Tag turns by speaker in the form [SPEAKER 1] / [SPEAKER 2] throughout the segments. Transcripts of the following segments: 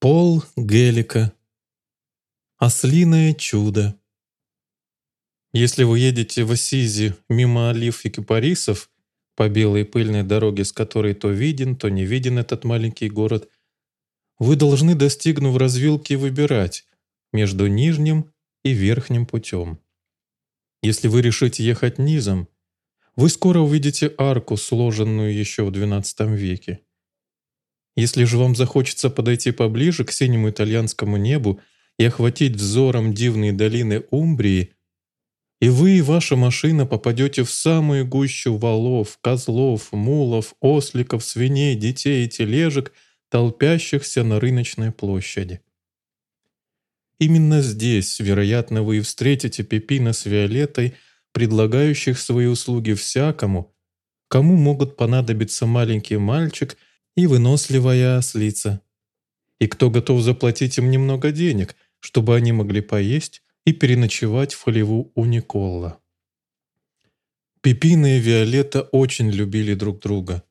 [SPEAKER 1] Пол Гелика. Ослиное чудо. Если вы едете в Асизи мимо олив и кипарисов, по белой пыльной дороге, с которой то виден, то не виден этот маленький город, вы должны, достигнув развилки, выбирать между нижним и верхним путем. Если вы решите ехать низом, вы скоро увидите арку, сложенную еще в XII веке. Если же вам захочется подойти поближе к синему итальянскому небу и охватить взором дивные долины Умбрии, и вы и ваша машина попадете в самую гущу валов, козлов, мулов, осликов, свиней, детей и тележек, толпящихся на рыночной площади. Именно здесь, вероятно, вы и встретите Пепина с Виолеттой, предлагающих свои услуги всякому, кому могут понадобиться маленький мальчик – и выносливая ослица. И кто готов заплатить им немного денег, чтобы они могли поесть и переночевать в хлеву у Никола. Пепина и Виолетта очень любили друг друга.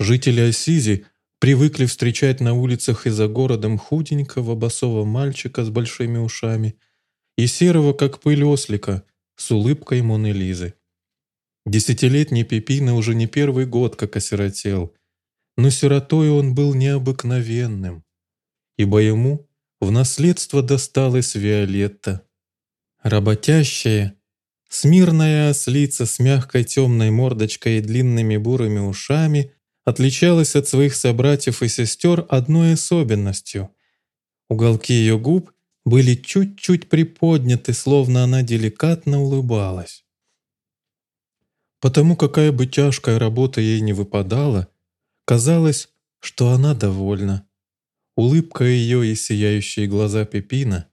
[SPEAKER 1] Жители Ассизи привыкли встречать на улицах и за городом худенького босого мальчика с большими ушами и серого, как пыль ослика, с улыбкой Моны Лизы. Десятилетний Пепина уже не первый год как осиротел – но сиротой он был необыкновенным, ибо ему в наследство досталась Виолетта. Работящая, смирная ослица с мягкой темной мордочкой и длинными бурыми ушами отличалась от своих собратьев и сестер одной особенностью. Уголки ее губ были чуть-чуть приподняты, словно она деликатно улыбалась. Потому какая бы тяжкая работа ей не выпадала, Казалось, что она довольна. Улыбка ее и сияющие глаза Пепина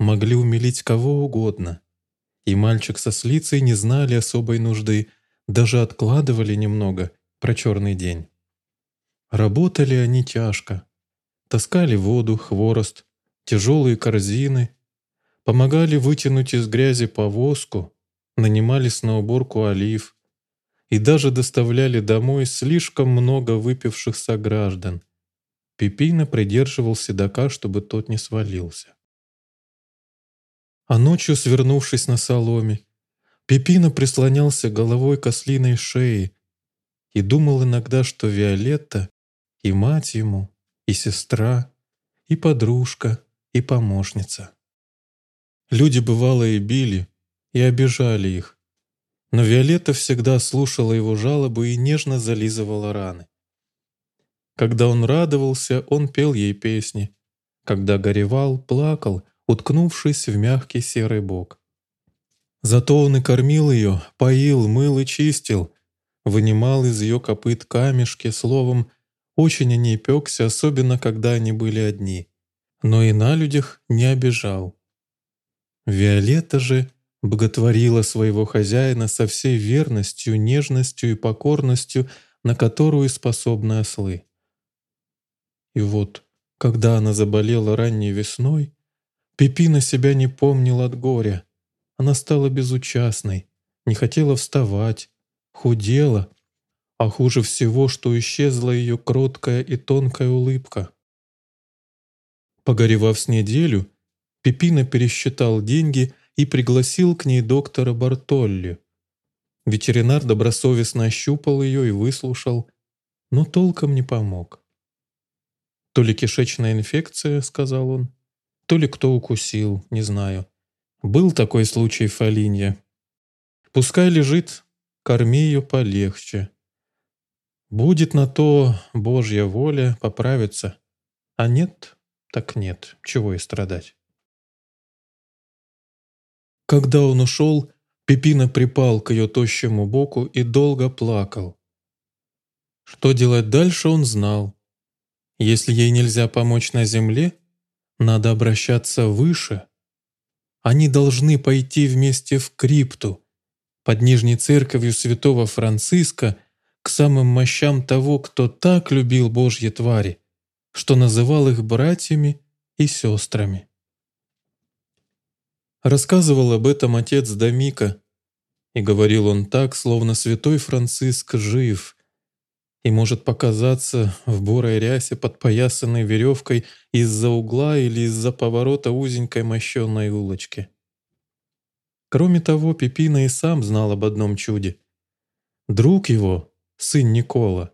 [SPEAKER 1] могли умилить кого угодно. И мальчик со слицей не знали особой нужды, даже откладывали немного про черный день. Работали они тяжко. Таскали воду, хворост, тяжелые корзины, помогали вытянуть из грязи повозку, нанимались на уборку олив, и даже доставляли домой слишком много выпивших сограждан. Пипина придерживал седока, чтобы тот не свалился. А ночью, свернувшись на соломе, Пипина прислонялся головой к ослиной шее и думал иногда, что Виолетта и мать ему, и сестра, и подружка, и помощница. Люди бывало и били, и обижали их, но Виолетта всегда слушала его жалобы и нежно зализывала раны. Когда он радовался, он пел ей песни. Когда горевал, плакал, уткнувшись в мягкий серый бок. Зато он и кормил ее, поил, мыл и чистил, вынимал из ее копыт камешки, словом, очень о ней пекся, особенно когда они были одни. Но и на людях не обижал. Виолетта же боготворила своего хозяина со всей верностью, нежностью и покорностью, на которую способны ослы. И вот, когда она заболела ранней весной, Пепина себя не помнила от горя. Она стала безучастной, не хотела вставать, худела, а хуже всего, что исчезла ее кроткая и тонкая улыбка. Погоревав с неделю, Пепина пересчитал деньги и пригласил к ней доктора Бартолли. Ветеринар добросовестно ощупал ее и выслушал, но толком не помог. «То ли кишечная инфекция», — сказал он, — «то ли кто укусил, не знаю. Был такой случай в Фалинье. Пускай лежит, корми ее полегче. Будет на то Божья воля поправиться. А нет, так нет, чего и страдать». Когда он ушел, Пепина припал к ее тощему боку и долго плакал. Что делать дальше, он знал. Если ей нельзя помочь на земле, надо обращаться выше. Они должны пойти вместе в крипту, под Нижней Церковью святого Франциска, к самым мощам того, кто так любил Божьи твари, что называл их братьями и сестрами. Рассказывал об этом отец Домика, и говорил он так, словно святой Франциск жив, и может показаться в бурой рясе, подпоясанной веревкой из-за угла или из-за поворота узенькой мощенной улочки. Кроме того, Пепина и сам знал об одном чуде. Друг его, сын Никола,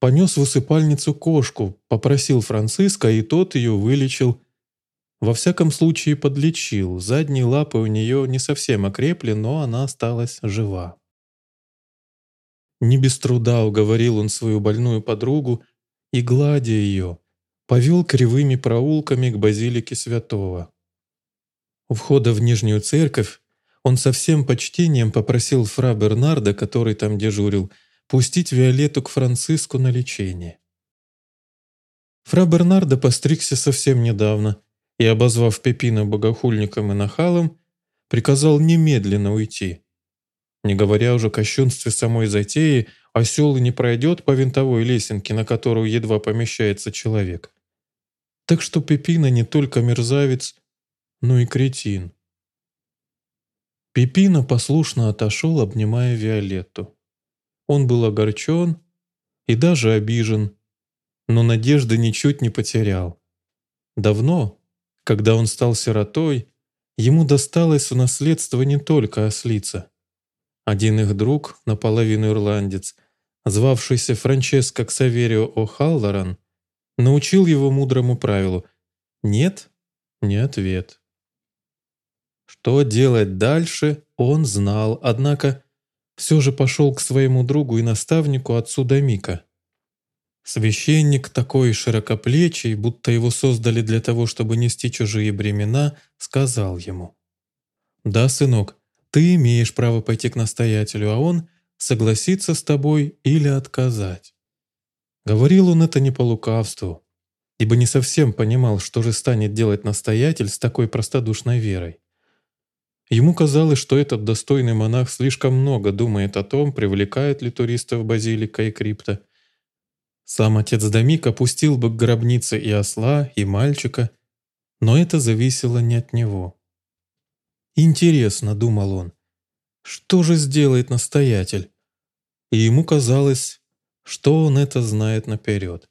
[SPEAKER 1] понес в усыпальницу кошку, попросил Франциска, и тот ее вылечил. Во всяком случае подлечил, задние лапы у нее не совсем окрепли, но она осталась жива. Не без труда уговорил он свою больную подругу и, гладя ее, повел кривыми проулками к базилике святого. У входа в Нижнюю церковь он со всем почтением попросил фра Бернарда, который там дежурил, пустить Виолетту к Франциску на лечение. Фра Бернардо постригся совсем недавно и, обозвав Пепина богохульником и нахалом, приказал немедленно уйти. Не говоря уже о кощунстве самой затеи, осел не пройдет по винтовой лесенке, на которую едва помещается человек. Так что Пепина не только мерзавец, но и кретин. Пепина послушно отошел, обнимая Виолетту. Он был огорчен и даже обижен, но надежды ничуть не потерял. Давно, когда он стал сиротой, ему досталось в наследство не только ослица. Один их друг, наполовину ирландец, звавшийся Франческо Ксаверио О'Халлоран, научил его мудрому правилу «нет, не ответ». Что делать дальше, он знал, однако все же пошел к своему другу и наставнику отцу Дамика. Священник, такой широкоплечий, будто его создали для того, чтобы нести чужие бремена, сказал ему. «Да, сынок, ты имеешь право пойти к настоятелю, а он согласится с тобой или отказать». Говорил он это не по лукавству, ибо не совсем понимал, что же станет делать настоятель с такой простодушной верой. Ему казалось, что этот достойный монах слишком много думает о том, привлекает ли туристов базилика и крипта. Сам отец Домик опустил бы к гробнице и осла, и мальчика, но это зависело не от него. «Интересно», — думал он, — «что же сделает настоятель?» И ему казалось, что он это знает наперед.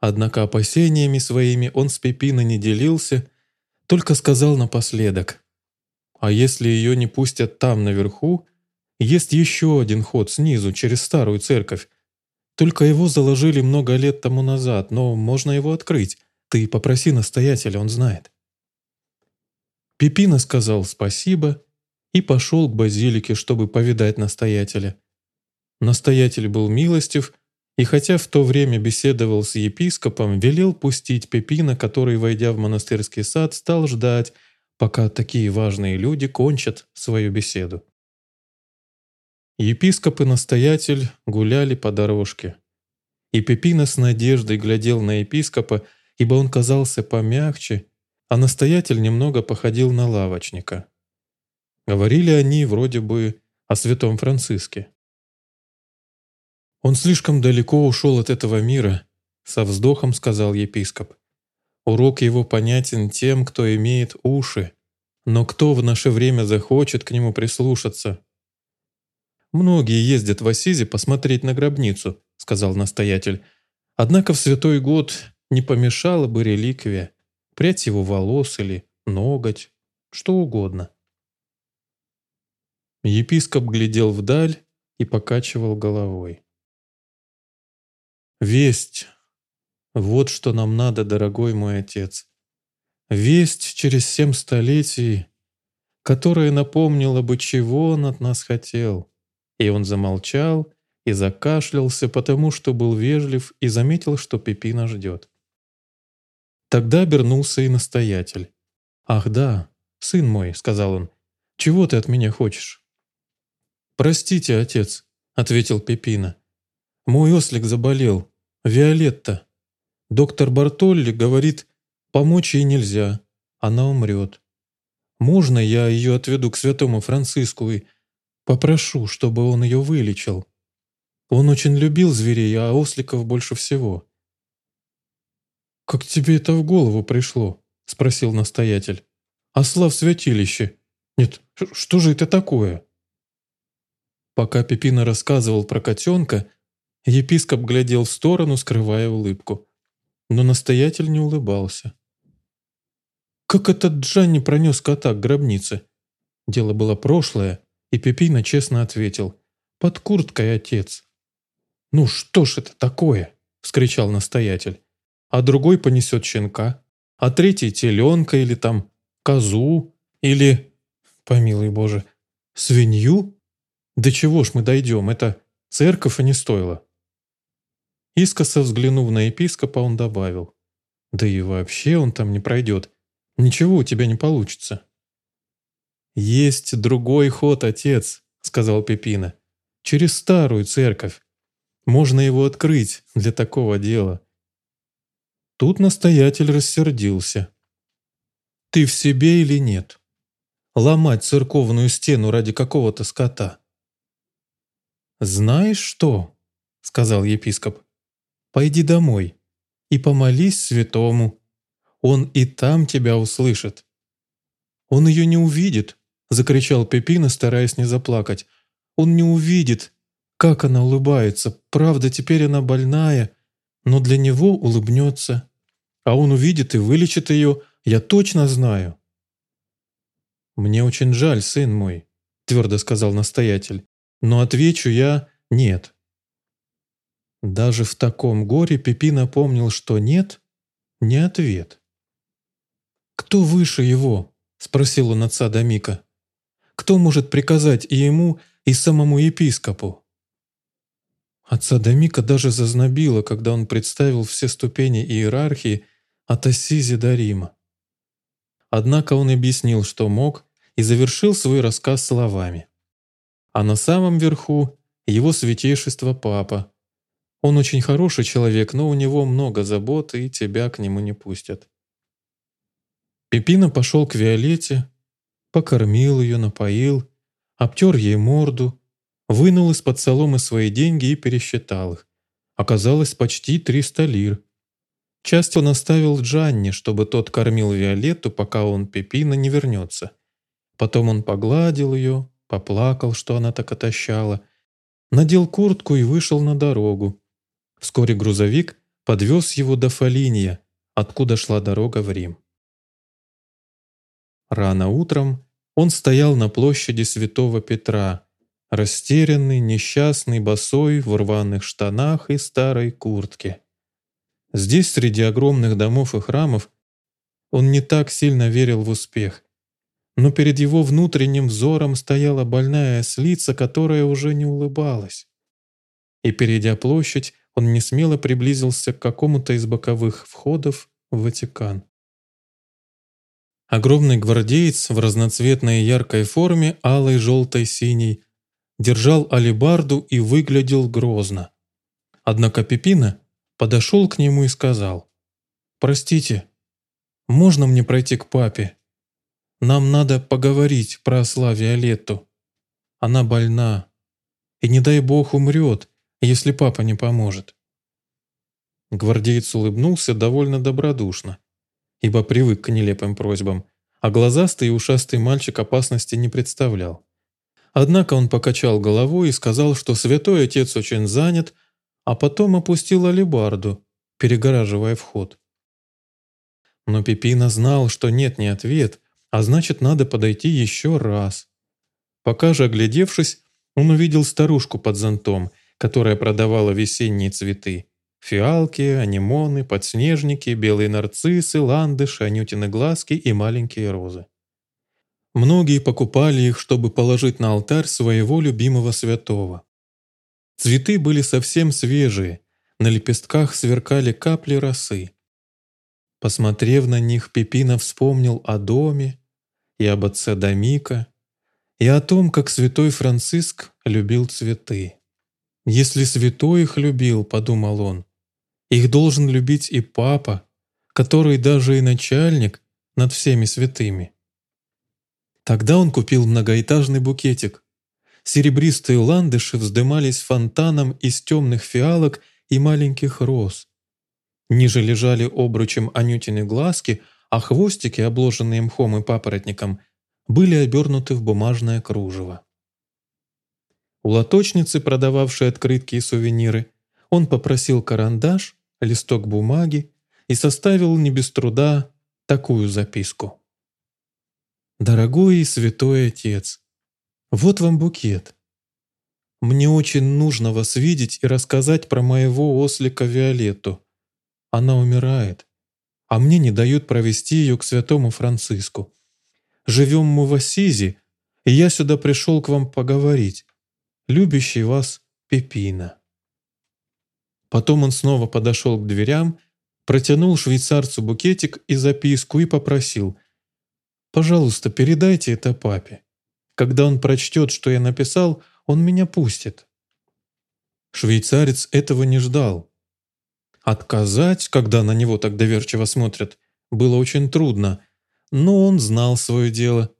[SPEAKER 1] Однако опасениями своими он с Пепино не делился, только сказал напоследок — а если ее не пустят там, наверху, есть еще один ход снизу, через старую церковь. Только его заложили много лет тому назад, но можно его открыть. Ты попроси настоятеля, он знает». Пипина сказал спасибо и пошел к базилике, чтобы повидать настоятеля. Настоятель был милостив, и хотя в то время беседовал с епископом, велел пустить Пепина, который, войдя в монастырский сад, стал ждать, пока такие важные люди кончат свою беседу. Епископ и настоятель гуляли по дорожке. И Пепина с надеждой глядел на епископа, ибо он казался помягче, а настоятель немного походил на лавочника. Говорили они вроде бы о святом Франциске. «Он слишком далеко ушел от этого мира», — со вздохом сказал епископ. Урок его понятен тем, кто имеет уши. Но кто в наше время захочет к нему прислушаться? «Многие ездят в Асизе посмотреть на гробницу», — сказал настоятель. «Однако в святой год не помешала бы реликвия, прядь его волос или ноготь, что угодно». Епископ глядел вдаль и покачивал головой. «Весть вот что нам надо, дорогой мой отец. Весть через семь столетий, которая напомнила бы, чего он от нас хотел. И он замолчал и закашлялся, потому что был вежлив и заметил, что Пепина ждет. Тогда обернулся и настоятель. «Ах да, сын мой», — сказал он, — «чего ты от меня хочешь?» «Простите, отец», — ответил Пепина. «Мой ослик заболел. Виолетта». Доктор Бартолли говорит, помочь ей нельзя, она умрет. Можно я ее отведу к святому Франциску и попрошу, чтобы он ее вылечил? Он очень любил зверей, а осликов больше всего. «Как тебе это в голову пришло?» – спросил настоятель. «Осла в святилище. Нет, что же это такое?» Пока Пепина рассказывал про котенка, Епископ глядел в сторону, скрывая улыбку. Но настоятель не улыбался. Как этот Джанни пронес кота к гробнице? Дело было прошлое, и Пепина честно ответил. «Под курткой, отец». «Ну что ж это такое?» – вскричал настоятель. «А другой понесет щенка, а третий теленка или там козу, или, помилуй Боже, свинью? До чего ж мы дойдем? Это церковь и не стоило». Искоса взглянув на епископа, он добавил. «Да и вообще он там не пройдет. Ничего у тебя не получится». «Есть другой ход, отец», — сказал Пепина. «Через старую церковь. Можно его открыть для такого дела». Тут настоятель рассердился. «Ты в себе или нет? Ломать церковную стену ради какого-то скота?» «Знаешь что?» — сказал епископ. «Пойди домой и помолись святому. Он и там тебя услышит. Он ее не увидит, — закричал Пепина, стараясь не заплакать. «Он не увидит, как она улыбается. Правда, теперь она больная, но для него улыбнется. А он увидит и вылечит ее, я точно знаю». «Мне очень жаль, сын мой», — твердо сказал настоятель. «Но отвечу я «нет». Даже в таком горе Пепина помнил, что «нет» — не ответ. «Кто выше его?» — спросил он отца Домика. Кто может приказать и ему, и самому епископу? Отца Домика даже зазнобило, когда он представил все ступени иерархии от Ассизи до Рима. Однако он объяснил, что мог, и завершил свой рассказ словами. А на самом верху его святейшество Папа. Он очень хороший человек, но у него много забот, и тебя к нему не пустят. Пепина пошел к Виолетте, покормил ее, напоил, обтер ей морду, вынул из-под соломы свои деньги и пересчитал их. Оказалось почти 300 лир. Часть он оставил Джанни, чтобы тот кормил Виолетту, пока он Пепина не вернется. Потом он погладил ее, поплакал, что она так отощала, надел куртку и вышел на дорогу. Вскоре грузовик подвез его до Фалиния, откуда шла дорога в Рим. Рано утром он стоял на площади Святого Петра, растерянный, несчастный, босой, в рваных штанах и старой куртке. Здесь, среди огромных домов и храмов, он не так сильно верил в успех. Но перед его внутренним взором стояла больная ослица, которая уже не улыбалась. И, перейдя площадь, он несмело приблизился к какому-то из боковых входов в Ватикан. Огромный гвардеец в разноцветной яркой форме, алой, желтой, синей, держал алебарду и выглядел грозно. Однако Пепина подошел к нему и сказал, «Простите, можно мне пройти к папе? Нам надо поговорить про осла Виолетту. Она больна, и не дай бог умрет, если папа не поможет». Гвардеец улыбнулся довольно добродушно ибо привык к нелепым просьбам, а глазастый и ушастый мальчик опасности не представлял. Однако он покачал головой и сказал, что святой отец очень занят, а потом опустил алебарду, перегораживая вход. Но Пепина знал, что нет не ответ, а значит, надо подойти еще раз. Пока же, оглядевшись, он увидел старушку под зонтом, которая продавала весенние цветы. Фиалки, анимоны, подснежники, белые нарциссы, ландыши, анютины глазки и маленькие розы. Многие покупали их, чтобы положить на алтарь своего любимого святого. Цветы были совсем свежие, на лепестках сверкали капли росы. Посмотрев на них, Пепина вспомнил о доме и об отце Домика, и о том, как святой Франциск любил цветы. «Если святой их любил, — подумал он, их должен любить и папа, который даже и начальник над всеми святыми. Тогда он купил многоэтажный букетик. Серебристые ландыши вздымались фонтаном из темных фиалок и маленьких роз. Ниже лежали обручем анютины глазки, а хвостики, обложенные мхом и папоротником, были обернуты в бумажное кружево. У лоточницы, продававшей открытки и сувениры, он попросил карандаш, листок бумаги и составил не без труда такую записку. «Дорогой и святой отец, вот вам букет. Мне очень нужно вас видеть и рассказать про моего ослика Виолетту. Она умирает, а мне не дают провести ее к святому Франциску. Живем мы в Ассизи, и я сюда пришел к вам поговорить. Любящий вас Пепина». Потом он снова подошел к дверям, протянул швейцарцу букетик и записку и попросил «Пожалуйста, передайте это папе. Когда он прочтет, что я написал, он меня пустит». Швейцарец этого не ждал. Отказать, когда на него так доверчиво смотрят, было очень трудно, но он знал свое дело.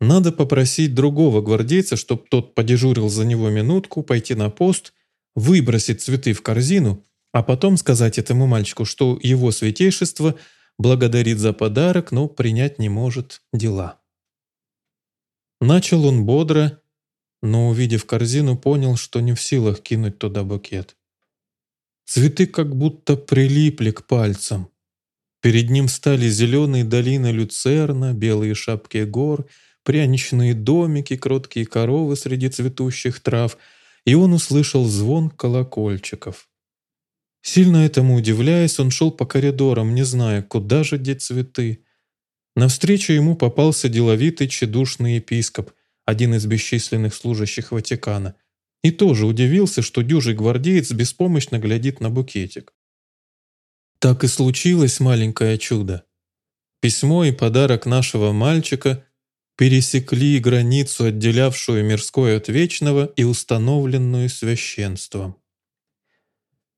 [SPEAKER 1] Надо попросить другого гвардейца, чтобы тот подежурил за него минутку, пойти на пост, выбросить цветы в корзину, а потом сказать этому мальчику, что его святейшество благодарит за подарок, но принять не может дела. Начал он бодро, но, увидев корзину, понял, что не в силах кинуть туда букет. Цветы как будто прилипли к пальцам. Перед ним стали зеленые долины люцерна, белые шапки гор, пряничные домики, кроткие коровы среди цветущих трав, и он услышал звон колокольчиков. Сильно этому удивляясь, он шел по коридорам, не зная, куда же деть цветы. Навстречу ему попался деловитый чедушный епископ, один из бесчисленных служащих Ватикана, и тоже удивился, что дюжий гвардеец беспомощно глядит на букетик. Так и случилось маленькое чудо. Письмо и подарок нашего мальчика пересекли границу, отделявшую мирское от вечного и установленную священством.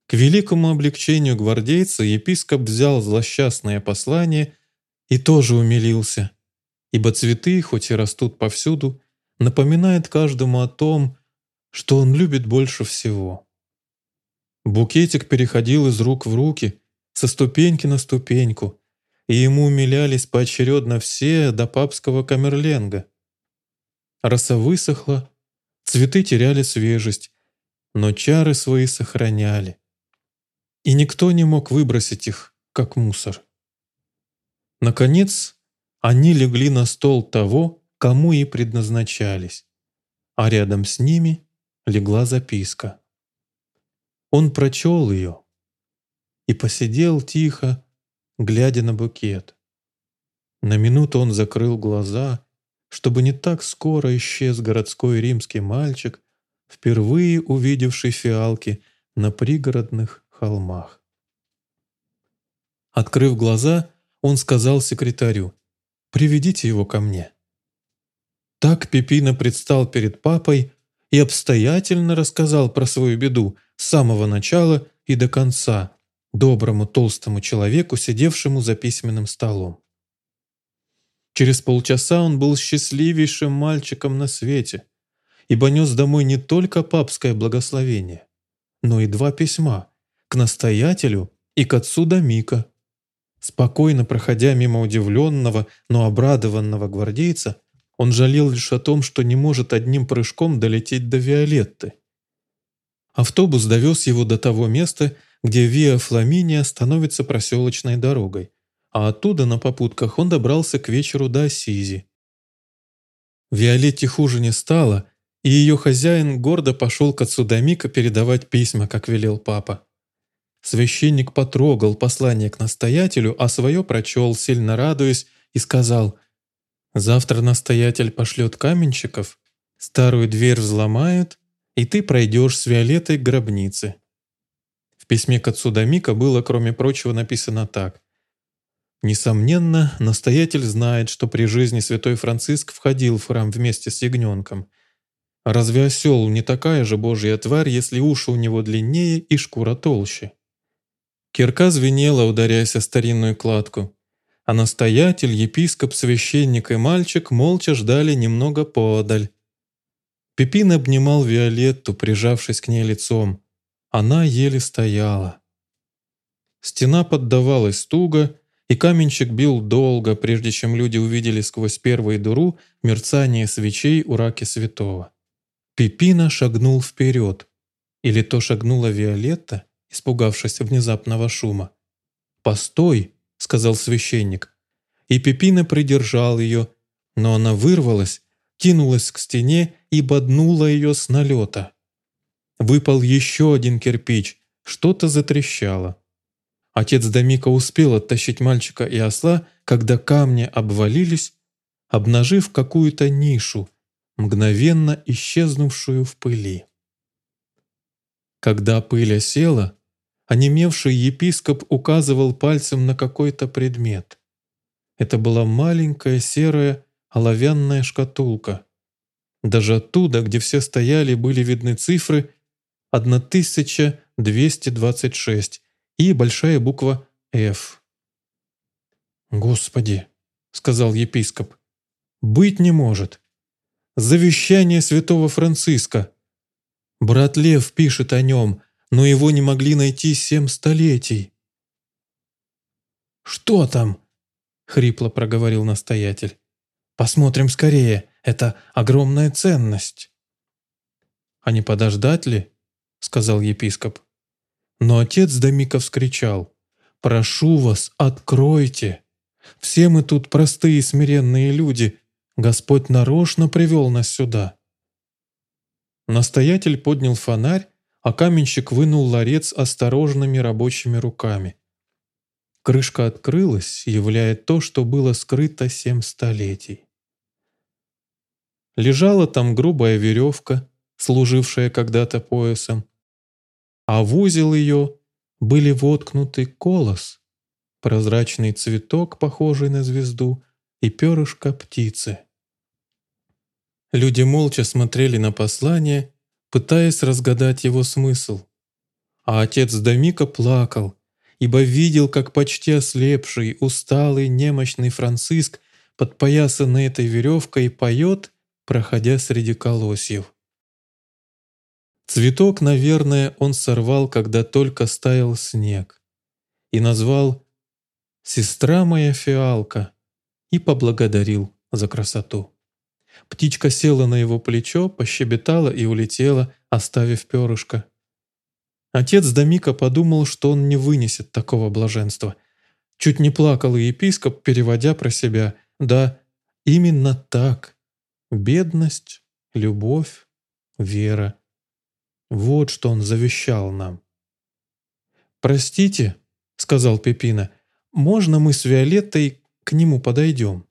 [SPEAKER 1] К великому облегчению гвардейца епископ взял злосчастное послание и тоже умилился, ибо цветы, хоть и растут повсюду, напоминают каждому о том, что он любит больше всего. Букетик переходил из рук в руки, со ступеньки на ступеньку, и ему умилялись поочередно все до папского камерленга. Роса высохла, цветы теряли свежесть, но чары свои сохраняли. И никто не мог выбросить их, как мусор. Наконец, они легли на стол того, кому и предназначались, а рядом с ними легла записка. Он прочел ее и посидел тихо, глядя на букет. На минуту он закрыл глаза, чтобы не так скоро исчез городской римский мальчик, впервые увидевший фиалки на пригородных холмах. Открыв глаза, он сказал секретарю, «Приведите его ко мне». Так Пепина предстал перед папой и обстоятельно рассказал про свою беду с самого начала и до конца доброму толстому человеку, сидевшему за письменным столом. Через полчаса он был счастливейшим мальчиком на свете, ибо нес домой не только папское благословение, но и два письма к настоятелю и к отцу Домика. Спокойно проходя мимо удивленного, но обрадованного гвардейца, он жалел лишь о том, что не может одним прыжком долететь до Виолетты. Автобус довез его до того места, где Виа Фламиния становится проселочной дорогой, а оттуда на попутках он добрался к вечеру до Ассизи. Виолетте хуже не стало, и ее хозяин гордо пошел к отцу Домика передавать письма, как велел папа. Священник потрогал послание к настоятелю, а свое прочел, сильно радуясь, и сказал – Завтра настоятель пошлет каменщиков, старую дверь взломают, и ты пройдешь с Виолеттой к гробнице. Письме к отцу Домика было, кроме прочего, написано так. Несомненно, настоятель знает, что при жизни святой Франциск входил в храм вместе с ягненком. Разве осел не такая же божья тварь, если уши у него длиннее и шкура толще? Кирка звенела, ударяясь о старинную кладку а настоятель, епископ, священник и мальчик молча ждали немного подаль. Пепин обнимал Виолетту, прижавшись к ней лицом. Она еле стояла. Стена поддавалась туго, и каменщик бил долго, прежде чем люди увидели сквозь первую дуру мерцание свечей у раки святого. Пепина шагнул вперед, Или то шагнула Виолетта, испугавшись внезапного шума. «Постой!» — сказал священник. И Пепина придержал ее, но она вырвалась, кинулась к стене и боднула ее с налета. Выпал еще один кирпич, что-то затрещало. Отец Домика успел оттащить мальчика и осла, когда камни обвалились, обнажив какую-то нишу, мгновенно исчезнувшую в пыли. Когда пыль осела, онемевший епископ указывал пальцем на какой-то предмет. Это была маленькая серая оловянная шкатулка. Даже оттуда, где все стояли, были видны цифры 1226 и большая буква «Ф». «Господи!» — сказал епископ. «Быть не может! Завещание святого Франциска! Брат Лев пишет о нем, но его не могли найти семь столетий». «Что там?» — хрипло проговорил настоятель. «Посмотрим скорее, это огромная ценность». «А не подождать ли?» — сказал епископ. Но отец Домиков вскричал. «Прошу вас, откройте! Все мы тут простые смиренные люди. Господь нарочно привел нас сюда». Настоятель поднял фонарь, а каменщик вынул ларец осторожными рабочими руками. Крышка открылась, являя то, что было скрыто семь столетий. Лежала там грубая веревка, служившая когда-то поясом, а в узел ее были воткнуты колос, прозрачный цветок, похожий на звезду, и перышко птицы. Люди молча смотрели на послание, пытаясь разгадать его смысл. А отец Домика плакал, ибо видел, как почти ослепший, усталый, немощный Франциск подпоясанный этой веревкой поет, проходя среди колосьев. Цветок, наверное, он сорвал, когда только стаял снег, и назвал «Сестра моя фиалка» и поблагодарил за красоту. Птичка села на его плечо, пощебетала и улетела, оставив перышко. Отец Домика подумал, что он не вынесет такого блаженства. Чуть не плакал и епископ, переводя про себя «Да, именно так. Бедность, любовь, вера». Вот что он завещал нам. «Простите», — сказал Пепина, — «можно мы с Виолеттой к нему подойдем?»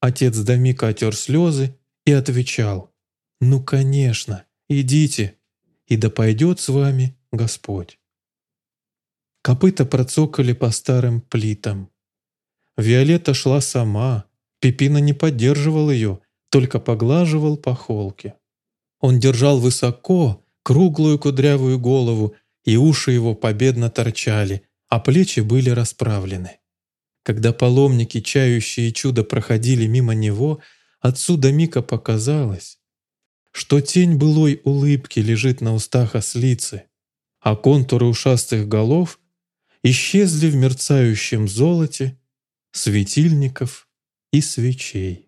[SPEAKER 1] Отец Домика отер слезы и отвечал, «Ну, конечно, идите, и да пойдет с вами Господь». Копыта процокали по старым плитам. Виолетта шла сама, Пепина не поддерживал ее, только поглаживал по холке. Он держал высоко круглую кудрявую голову, и уши его победно торчали, а плечи были расправлены. Когда паломники, чающие чудо, проходили мимо него, отсюда Мика показалось, что тень былой улыбки лежит на устах ослицы, а контуры ушастых голов исчезли в мерцающем золоте светильников и свечей.